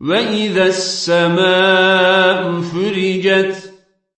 وإذا السماء فرجت